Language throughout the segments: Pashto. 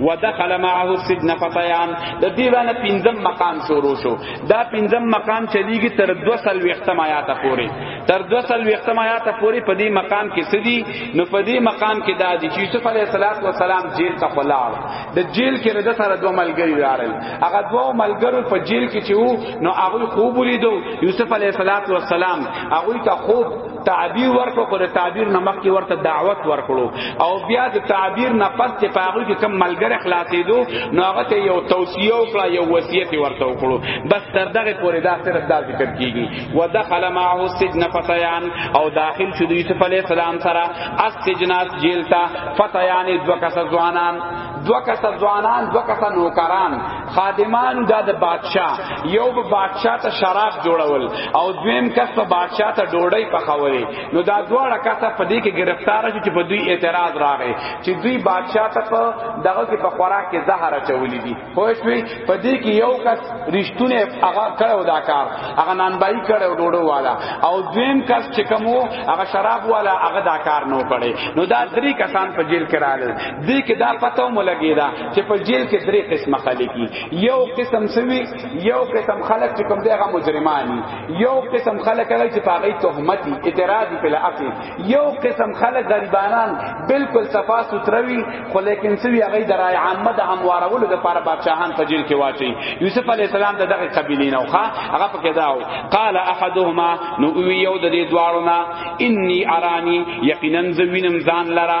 ودخل معه السجن فتيان د دې باندې پنځم مقام شروع شو دا پنځم مقام چلیږي تر 200 وختم آیات پورې تر 200 وختم آیات پورې په دې مقام کې سدي نو په دې مقام کې دا د یوسف علیه السلام جیل ته خلاړ د جیل کې رده سره دوه ملګری راغل هغه دوه ملګرو په جیل کې چې وو نو هغه خوب ولیدو یوسف علیه السلام هغه ته خوب تعبیر ورکړو خو د تعبیر نه مخکې ورته دعوت ورکړو او بیا د تعبیر نه پس چې پاغو کې کم ملګری خلاصېدو نو هغه ته یو توصیه وکړه یو وصیت ورته وکړو بس تر دغه پورې دا صرف دا ذکر کیږي ودخل معه السجن فتيان او داخل شو یوسف علی السلام سره السجن جیل ته فتيان دوه کس ځوانان دوه کس ځوانان دوه کس نوکران خادمانو دا د بادشاہ یو به بادشاہ ته شراب جوړول او دویم کس په بادشاہ ته ډوډۍ پخولې نو دا دواړه کسه په دې کې گرفتار شو چې په دوی اعتراض راغی چې دوی بادشاہ ته په دغه کې په خوراک کې زهر اچولې دي خو شوي په دې کې یو کس رښتونه هغه کړو دا کار هغه نانبای کړو ډوډو والا او دویم کس چې کومو هغه شراب والا هغه دا کار نو کړي نو دا درې کسان په جیل کې راغلل دې کې دا پتو ملګی دا چې په جیل کې درې قسمه خلک یو قسم سوي یو قسم خلک چې کوم دغه مجرمانی یو قسم خلک هغه چې پاغي تهمتي اعتراض په لافي یو قسم خلک غریبانان بالکل صفا ستروي خو لیکن سوي هغه درای عامه د هموارولو لپاره بادشاہان په جیل کې واچي یوسف علی السلام د دغه قبیلې نه وخه هغه پکې داو قال احدهما نو یو د دې دواړو نه انی ارانی یقینا زوینم ځان لرا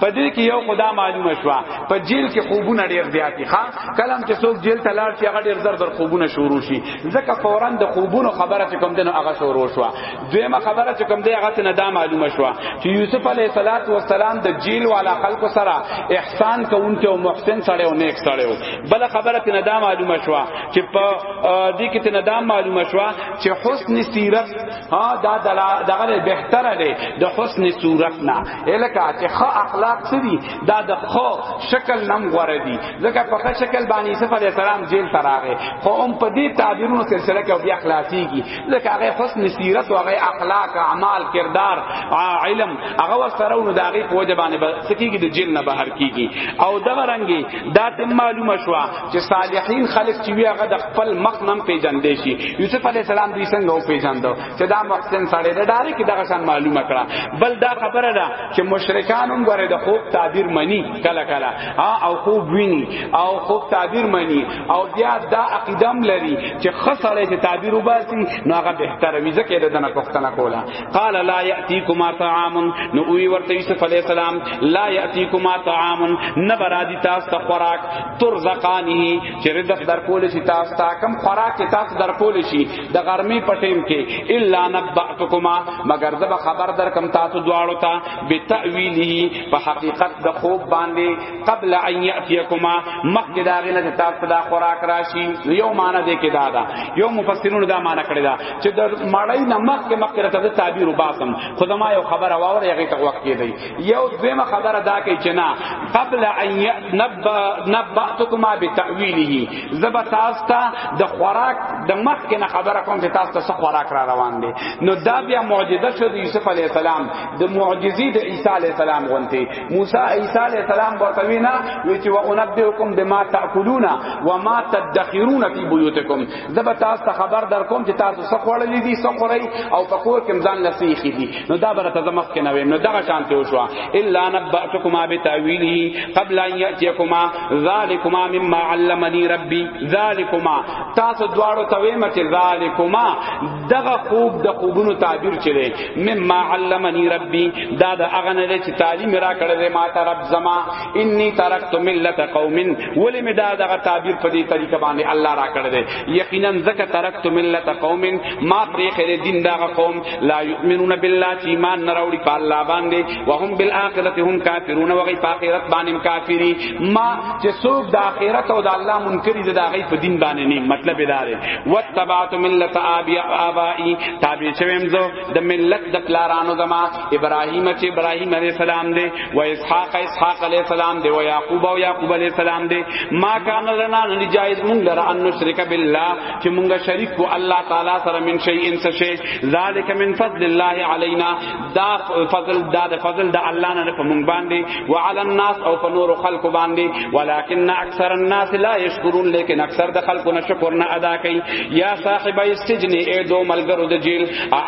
په دې کې یو خدا معلومه شو په جیل کې خوبونه ډیر زیاتی ښا کلم چې څوک جیل ته لاړ شي هغه ډیر زر زر خوبونه شروع شي ځکه فورا د خوبونو خبره چې کوم دنو هغه شروع شو دویمه خبره چې کوم دی هغه څنګه دا معلومه شو چې یوسف علیه الصلاۃ والسلام د جیل والا خلکو سره احسان کوونکی او محسن سره او نیک سره و بل خبره څنګه دا معلومه شو چې په دې کې څنګه دا معلومه شو چې حسن سیرت ها دا دغه بهتره دی د حسن صورت نه الکه چې خو اخلاق څه دي دا د خو شکل نم غوړه دي ځکه په خو شکل باندې یوسف علی السلام جیل ته راغی خو هم په دې تعبیرونو سلسله کې بیا خلاصيږي ځکه هغه حسن سیرت او هغه اخلاق اعمال کردار علم هغه ورسره نو دا غي په وجبانه سکیږي د جیل نه بهر کیږي او دا رنګي دا ته معلومه شو چې صالحین خلق چې وی هغه د خپل مخ نم پیجن دی شي یوسف علی السلام دوی څنګه او پیجن چې دا محسن سړی دی ډارې کې دغه شان معلومه کړه بل دا خبره ده چې مشرکان هم غره د خوب تعبیر منی کله کله او خوب ویني او خوب تعبیر منی او بیا دا عقیدم لري چې خسړی چې تعبیر وباسي نو هغه به احترامي ځکه د دنه پښتنه کوله قال لا یاتیکما طعام نو وی ورته یوسف علی السلام لا یاتیکما طعام نبرادی تاسو ته خوراک ترزقانی چې رزق در کول شي تاسو ته کم خوراک تاسو در کول شي د غرمې پټیم کې الا نبعتکما مگر زب خبر در کم تاسو دواړو ته بتاویلی په حقیقت د خوب باندې قبل ان یاتیکما مخکې دا غنه چې تاسو دا خوراک راشي یو معنی دې کې دا دا یو مفسرون دا معنی کړی دا چې د مړی نه مخکې مخکې راته د تعبیر وباسم خدما یو خبر واور یغه ته وخت کې دی یو دویمه خبره دا کوي چې نه قبل ان نبعتکما بتاویلی زبا تاسو ته د خوراک د مخ کې نه خبره کوم چې تاسو ته خوراک را روان دي نو دا بیا معجزه شو د یوسف علی السلام د معجزې د عیسی علی السلام غونتی موسی عیسی علی السلام ورته وینا وی چې وانبئکم بما تاکلون و ما تدخرون فی بیوتکم زبا تاسو ته خبر در کوم چې تاسو څه خوړلې دي څه خورئ او په کور کې ځان لسیخې دي نو دا برته د مخ کې نه ویم نو دا شانته وشو الا نبأتکما بتاویله قبل ان یاتیکما ذالکما مما علمنی ربی ذالکما تاسو دواړو ته ویم چې ذالکما دغه خوب د خوبونو تعبیر چره مما علمنی ربی دا د اغه نه چې تعلیم را کړل ما ته رب زما انی ترکت ملت قوم ولی می دا دغه تعبیر په دې طریقه باندې الله را کړل یقینا زکه ترکت ملت قوم ما پرې خیر دین دغه قوم لا یؤمنون بالله چې ایمان نه راوړي په الله باندې وهم بالآخرة هم کافرون وغي په آخرت باندې کافری ما چې څوک د آخرت او د الله منکر دي دا غي په دین باندې نه مطلب دا دی وتبعت ملت ابي ابائي تابع شوم زه د ملت د پلارانو زما ابراهیم چې ابراهیم علی السلام دی و اسحاق اسحاق علی السلام دی و یعقوب او یعقوب علی السلام دی ما کان لنا نجایز من لرا ان نشرک بالله چې مونږه شریک کو الله تعالی سره من شي ان څه شي ذالک من فضل الله علينا دا فضل دا د فضل د الله نه په مونږ باندې وعلى الناس او په نور خلق باندې ولكن اکثر الناس لا يشكرون لیکن اکثر د خلکو نه شکر نه ادا کوي یا صاحب السجن اے دو ملګرو د جیل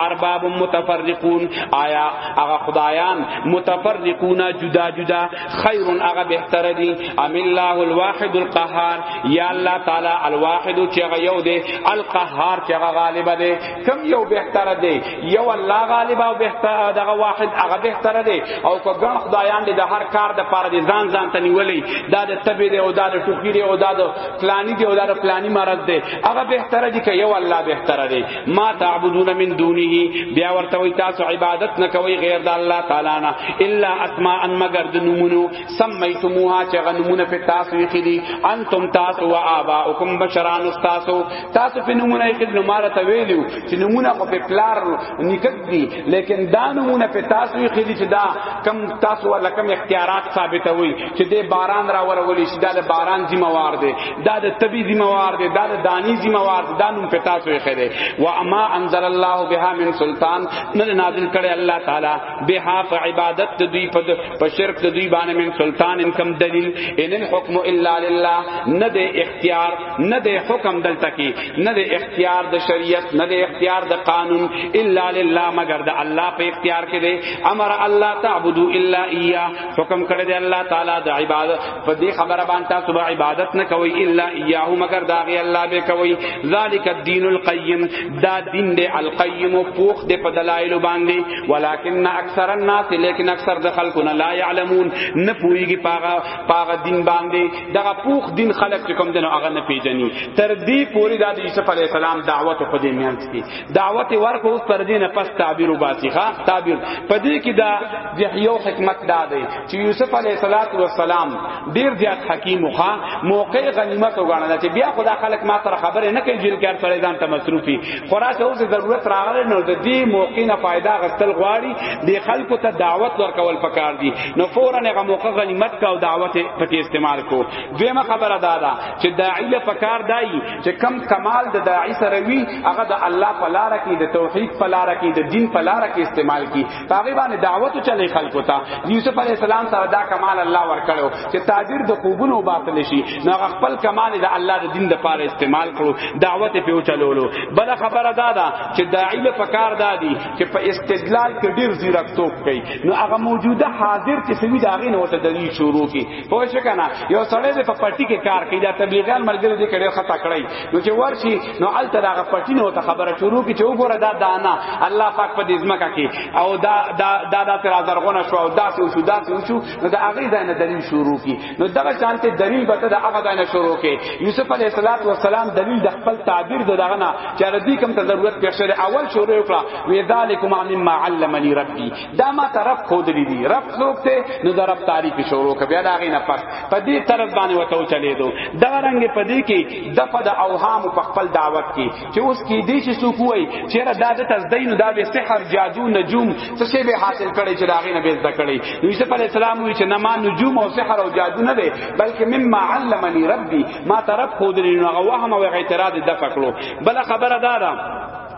ارباب متفرقون آیا هغه خدایان متفرقون جدا جدا خیر هغه بهتر دی ام الله الواحد القهار یا الله تعالی الواحد چې هغه یو دی القهار چې هغه غالب دی کم یو بهتر دی یو الله غالب او بهتر دغه واحد هغه بهتر دی او کو ګڼ خدایان دی د هر کار د پاره دی ځان ځان ته نیولې دا د تبی دی او دا د ټوکی دی او دا د فلانی دی او دا د فلانی مرض دی هغه بهتر دی که یو الله بهتر دی ما تعبدون من دونه بیا ورته وی تاسو عبادت نه کوي غیر د الله تعالی نه الا اسماء مگر د نمونو سمیتموها چې غنمونه په تاسو یې کړي انتم تاسو و آباؤکم بشران تاسو تاسو په نمونه یې کړي نو مال ته ویلو چې نمونه خو په پلار نکد دي لیکن دا نمونه په تاسو یې کړي چې دا کم تاسو ولا کم اختیارات ثابتوي چې دې باران را ورولې شي دا د باران ذمہ وار دی دا د طبي ذمہ وار دی دا د دانی ذمہ وار دی دا نوم پتا سوې خره و اما انزل الله بها من سلطان نه نازل کړي الله تعالی بها فعبادت دوی په په شرک دوی باندې من سلطان ان کم دلیل ان الحكم الا لله نه د اختیار نه د حکم دلته کې نه د اختیار د شریعت نه د اختیار د قانون الا لله مگر د الله په اختیار کې دی امر الله تعبدو الا اياه حکم کړی دی الله تعالی د عبادت په دې خبره باندې تاسو به عبادت نه کوئ الا ایاه مگر دا غي الله به کوئ ذالک الدین القیم دا دین دی القیم پوخ دی په دلایل باندې ولکن اکثر الناس لیکن اکثر د خلکو نه لا یعلمون نه پویږي پاغه پاغه دین باندې دا پوخ دین خلق کوم دنو هغه نه پیژني تر دې پوری د عیسی علی السلام دعوت په دې میانس کې دعوت ورکو اوس پر دینه پس تعبیر وباسي ها تعبیر پدې کې دا د یو حکمت دا دی چې یوسف علیه الصلاۃ والسلام ډیر زیات حکیم خو موقع غنیمت وګڼل چې بیا خدا خلق ما سره خبره نه کوي جیل کار سره ځان ته مصروفي خراس اوس ضرورت راغله نو د دې موقع نه فائدہ غستل غواړي د خلکو ته دعوت ورکول پکار دي نو فورا هغه موقع غنیمت کا او دعوت پکې استعمال کو دیمه خبره دا ده چې داعی له پکار دای چې کم کمال د داعی سره وی هغه د الله په لار کې د توحید په لار کې د دین په لار کې استعمال کی هغه باندې دعوت چلی خلکو ته یوسف علی السلام سره دا کمال الله ورکړو چې تاجر د خوبونو باطل شي نو هغه خپل کمال د الله د دین د پاره استعمال کړو دعوت په چلولو بل خبره دا ده چې داعی له پکار دادی چې په استدلال کې ډیر زیرکتوب کوي نو هغه موجوده حاضر چې سوي داغه نو ته دلیل شروع کی پوه شو کنه یو سړی د په پټی کې کار کوي دا تبلیغیان ملګری دې کړي خطا کړی نو چې ورشي نو الته دا پټی نو ته خبره شروع کی چې وګوره دا دانا الله پاک په دې ځمکه کې او دا دا دا دا تر ازرغونه شو او دا څه شو دا څه شو نو دا هغه ځای نه دلیل شروع کی نو دغه شانته دلیل به دا هغه ځای نه شروع کی یوسف علیه السلام دلیل د خپل تعبیر دغه نه چې ردی کوم ته ضرورت پیښه اول شروع وکړه وی ذالکما مما علمنی ربی دا ما ته رب خودلی دی رب څوک ته نو دا رب تعریف شروع ک بیا دا غی نه پس په دې طرف باندې وته چلے دو دا رنگ په دې کې د په د اوهام په خپل دعوت کې چې اوس کې دې چې څوک وای چې را دا د تزدین دا به سحر جادو نجوم څه شی به حاصل کړي چې دا غی نه به زده کړي نو یوسف علی السلام وی چې نه ما نجوم او سحر او جادو نه دی بلکې مما علمني ربي ما ته رب خودلی نو غوهم او اعتراض دفع کړو بل خبره دا ده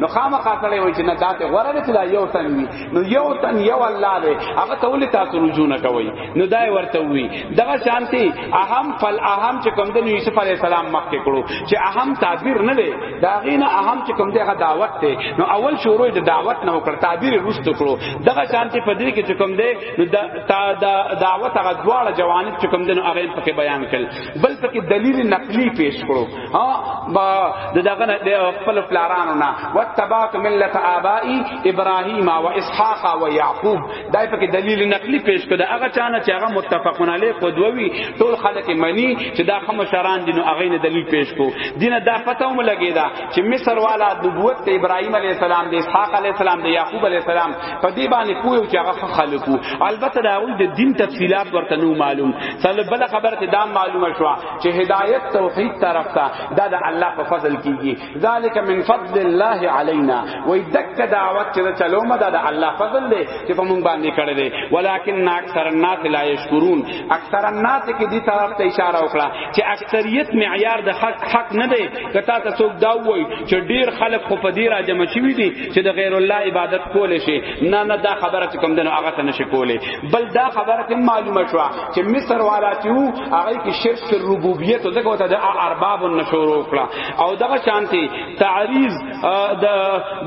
نو خامخا سره وای چې نه داته غوړه نه تلا یو تن وی نو یو تن یو الله دی هغه ته ولې تاسو رجوع نه کوي نو دای ورته وی دغه شانتی اهم فل اهم چې کوم د یوسف علی السلام مخ کې کړو چې اهم تعبیر نه دی دا غینه اهم چې کوم دغه دعوت دی نو اول شروع د دعوت نه وکړ تعبیر روست کړو دغه شانتی په دې کې چې کوم دی نو دا دعوت هغه دواړه جوانب چې کوم دی نو هغه په بیان کړ بل پکې دلیل نقلی پیش کړو ها با دغه نه د خپل پلارانو نه وتبعت ملت آبائی ابراهیم و اسحاق و یعقوب دای پکې دلیل نقلی پیش کړو هغه چانه چې هغه متفقون علی قدوی ټول خلک منی چې دا خمو شران دینو هغه نه دلیل پیش کو دینه دا پته هم لګی دا چې مصر والا نبوت ابراهیم علی السلام د اسحاق علی السلام د یعقوب علی السلام په دې باندې پوه چې هغه خلکو البته دا وی د دین تفصيلات ورته نو معلوم سره بل خبره ته دا معلومه شو چې هدایت توحید طرف ته دا د الله په فضل کیږي ذالک من فضل الله علينا وای دک دعوت چې چلو ما دا د الله فضل دی چې په مونږ باندې کړی دی ولکن اکثر الناس لا یشکرون اکثر الناس کې دې طرف ته اشاره وکړه چې اکثریت معیار د حق حق نه دی کتا ته څوک دا وای چې ډیر خلک خو په دې راجم شوی دي چې د غیر الله عبادت کول شي نه نه دا خبره چې کوم دنو هغه ته نشي کولی بل دا خبره ته معلومه شو چې مصر والا چې وو هغه کې شرک ربوبیت او دغه وته د ارباب نشور وکړه او دغه شانتي تعریض د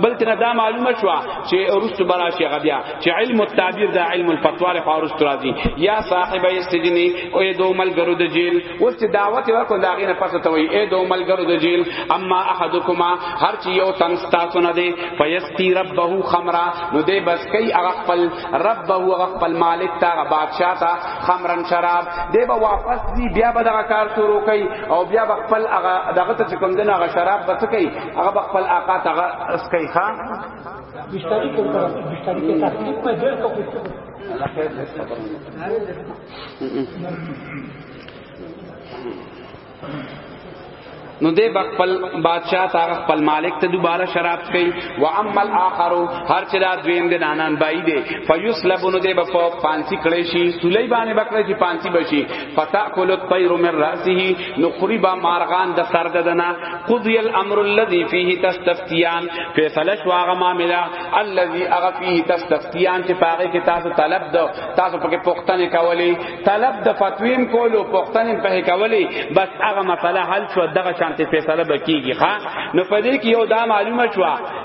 بلکې نه دا معلومه شو چې ورست برا شي غبیا چې علم التعبیر دا علم الفتوا له فارس ترازی یا صاحب السجن او دومل ګرو د جیل اوس چې دعوت ورکو دا غینه پس ته وی اے دو ملګرو د جیل اما احدکما هر چې یو تن تاسو نه دی فیستی ربه خمرا نو دی بس کای هغه خپل ربه هغه خپل مالک تا بادشاہ تا خمرن شراب دی به واپس دی بیا به دغه کار شروع کای او بیا به خپل هغه دغه ته کوم دین هغه شراب بس کای هغه به خپل آقا ته اس کای ښا مشتری کو مشتری کے ساتھ میں دیر کو نو دې خپل بادشاہ تا خپل مالک ته دوباره شراب کوي و اما الاخر هر چې دا دویم د نانان بای دی فیسلبون دې په پانسی کړي شي سلی باندې بکړي شي پانسی بشي فتاکل الطير من راسه نو خریبا مارغان د سر ددنا قضی الامر الذي فيه تستفتيان فیصله شو هغه معاملہ الذي اغه فيه تستفتيان چې پاره کې تاسو طلب دو تاسو پکې پښتنې کولې طلب د فتویم کولو پښتنې په کولې بس هغه مسله حل شو دغه شانتي فیصله بکیږي ها نو په دې کې یو دا معلومه شو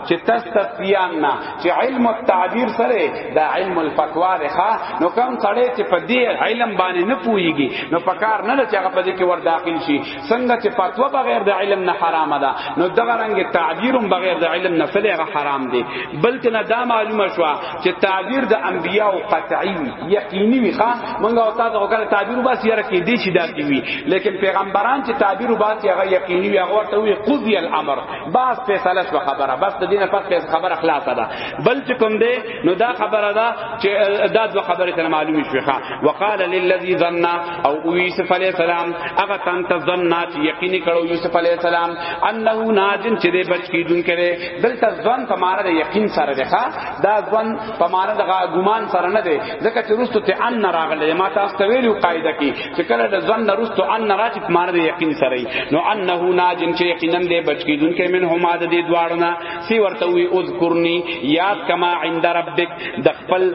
چې تستفیان نه چې علم التعبیر سره دا علم الفتوا ده ها نو کم سړی چې په دې علم باندې نه پويږي نو پکار نه چې هغه په دې کې ور داخل شي څنګه چې فتوا بغیر د علم نه حرام ده نو دغه رنګ تعبیر هم بغیر د علم نه سلیغه حرام دی بلکې نه دا معلومه شو چې تعبیر د انبیا او قطعی یقینی وی ښا مونږ او تاسو وکړه تعبیر بس یره کې دی چې دا کی وی لیکن پیغمبران چې تعبیر بس هغه یقینی وی هغه ته وی قضی الامر بس فیصله شو خبره بس د دینه پس خبره خلاصه ده بلکې کوم دی نو دا خبره دا چې دا دوه خبره تر معلومه شوه وقال للذي ظن او یوسف علی السلام هغه تن ته ظن چې یقیني کړو یوسف علی السلام انه ناجن چې دې بچ کیدون کړي دلته ظن په معنا د یقین سره ده دا ظن په معنا د ګمان سره نه ده ځکه چې رستو ته ان راغله ما تاسو ته ویلو قاعده کې چې کله د ظن رستو ان راځي په معنا د یقین سره نو انه ناجن چې یقینا دې بچ کیدون کړي من هما د دې دواړو نه سی ورته وی اذکرنی یاد کما عند ربک د خپل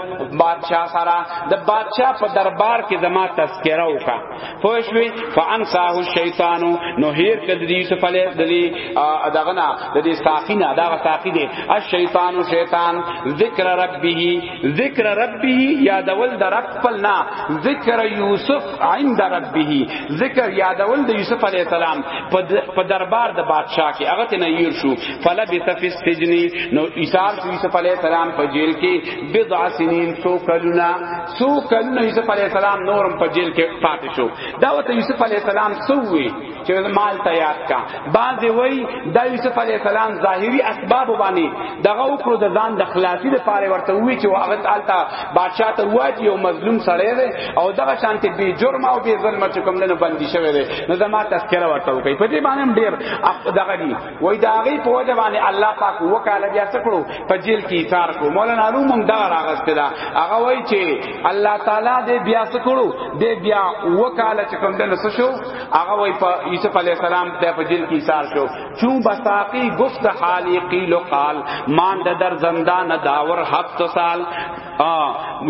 بادشاہ سره د بادشاہ په دربار کې زما تذکرہ وکا پوښوی فانساه الشیطان نو هیر کړ د یوسف علی د دې دغنا د دې ساقینا دا ساقی دی الشیطان شیطان ذکر ربه ذکر ربه یادول د رب پلنا ذکر یوسف عند ربه ذکر یادول د یوسف علی السلام په دربار د بادشاہ کې هغه ته نیر شو فلبث فی السجن نو ایثار یوسف علی السلام په جیل کې بضع سنین سو کلونا سو کلونا یوسف علی السلام نورم په جیل کې پاتې شو دا وته یوسف علی السلام سووي چې مال ته یاد کا بعض وی د یوسف علی السلام ظاهری اسباب باندې دغه وکړو د ځان د خلاصي د پاره ورته وی چې هغه تعالی بادشاہ ته وای یو مظلوم سړی دی او دغه شانت به جرم او به ظلم چې کوم نه بندي شوی دی نو زما تذکرہ ورته وکي په دې باندې ډیر دغه دی وای دا غي په وجه باندې الله پاک وکاله بیا سکړو په جیل کې ایثار کو مولانا علوم هم دا راغسته دا هغه وای چې الله تعالی دې بیا سکړو دې بیا وکاله چې کوم نه شو هغه وای په یوسف علی السلام د په جیل کې ایثار شو چون بساقی گفت حالی قیل قال مان د در زندان داور هفت سال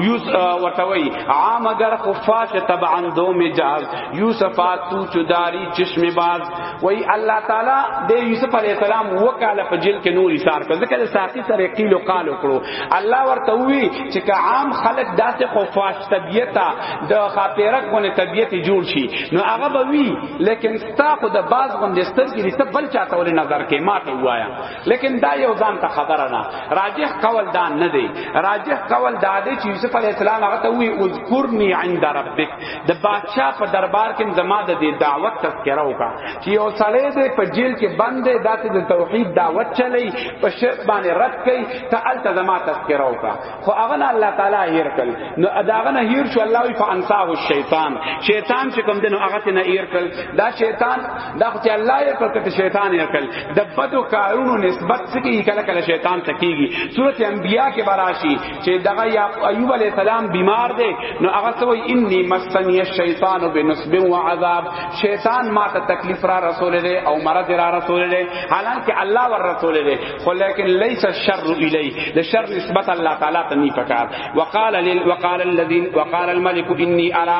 یوس وتوی عام اگر خفاش طبعا دو مجاز یوسف تو چداری چشم باز وای الله تعالی د یوسف علی السلام وکاله په جیل کې نور ایثار کړ ځکه د ساقی سره قیل قال وکړو الله ورته وی چې که عام خلک داسې خفاش طبیعتا د خاطرک باندې طبیعت جوړ شي نو هغه به وی لیکن ستا خو د باز باندې سترګې دې ته بل چاته ولې نظر کې ماته وایا لیکن دا یو ځان ته خبره نه راجح قول دا نه دی راجح قول دا دی چې یوسف علی السلام هغه ته وی اذکرنی عند ربک د بادشاہ په دربار کې زما د دې دعوت تذکره وکا چې یو سړی دې په جیل کې بند دی داسې د توحید دعوت چلی په شرک باندې رد کړي ته الته زما تذکره وکا خو هغه نه الله تعالی هیر کړ نو اداغه نه هیر شو الله وی فانصاه الشیطان شیطان چې کوم دنو هغه ته نه هیر کړ دا شیطان دا خو چې الله یې کړ ته شیطان یې کړ د بدو کارونو نسبت سکی کله کله شیطان تکیږي سورته انبیاء کې براشي چې دغه ایوب علی السلام بیمار دی نو هغه سوی انی مسنی الشیطان بنصب و عذاب شیطان ما ته تکلیف را رسول دی او مرض را رسول دی حالانکه الله ور رسول دی خو لیکن لیس الشر الی د شر نسبت الله تعالی ته نه پکار وقال لل وقال الذين وقال الملك انی ارى